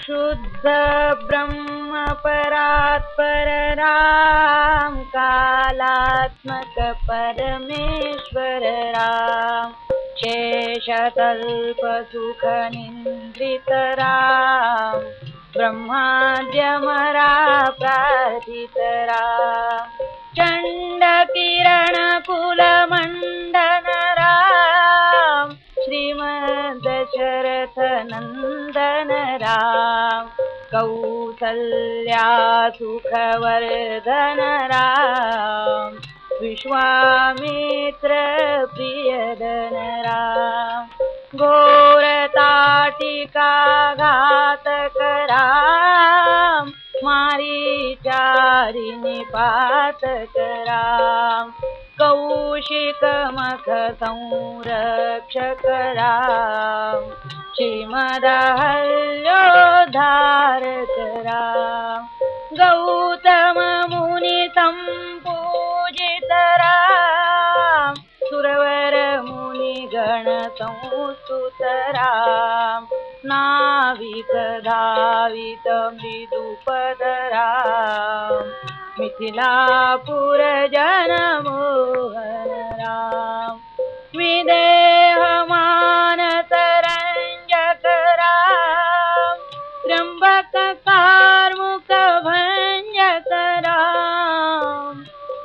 शुद्ध ब्रह्म परात्पर राम कालात्मक परमेश्वर राम शेषतल्प सुख निन्द्रित राम ब्रह्माद्यमरा प्रार्थित कौसल्या सुखवर्धन राम विश्वामित्र प्रियदन राम घोरताटिका घातक राम मारीचारिणि श्रीमदहल्योद्धारक राम गौतम मुनि सम्पूजित राम सुरवर मुनि गण संस्तुत राम नाविक धावित मृदुपद राम मिथिलापुर जनमोहन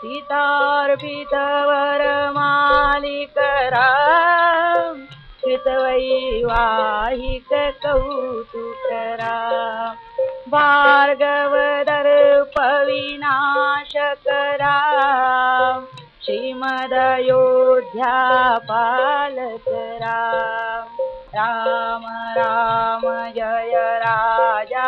सीतार्पित वरमालिक राम कृतवैवाहिक कौतुक राम भार्गवदर्पविनाशक राम श्रीमदयोध्या पालक राम राम राम जय राजा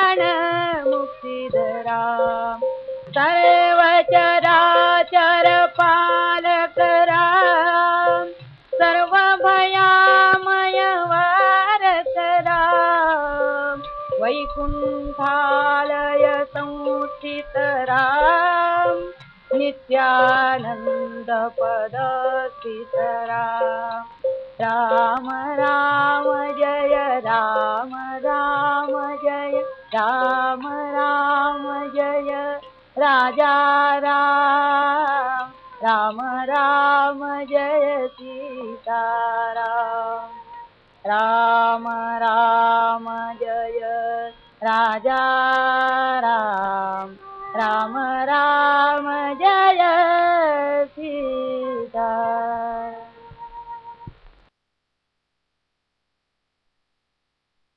वैकुण्ठालय संस्थित राम नित्यानन्दपद स्थित राम राम राम जय राम राम जय राम राम जय राजा राम राम राम जय सीताराम। राम राम जय राजा राम राम राम जय सीता।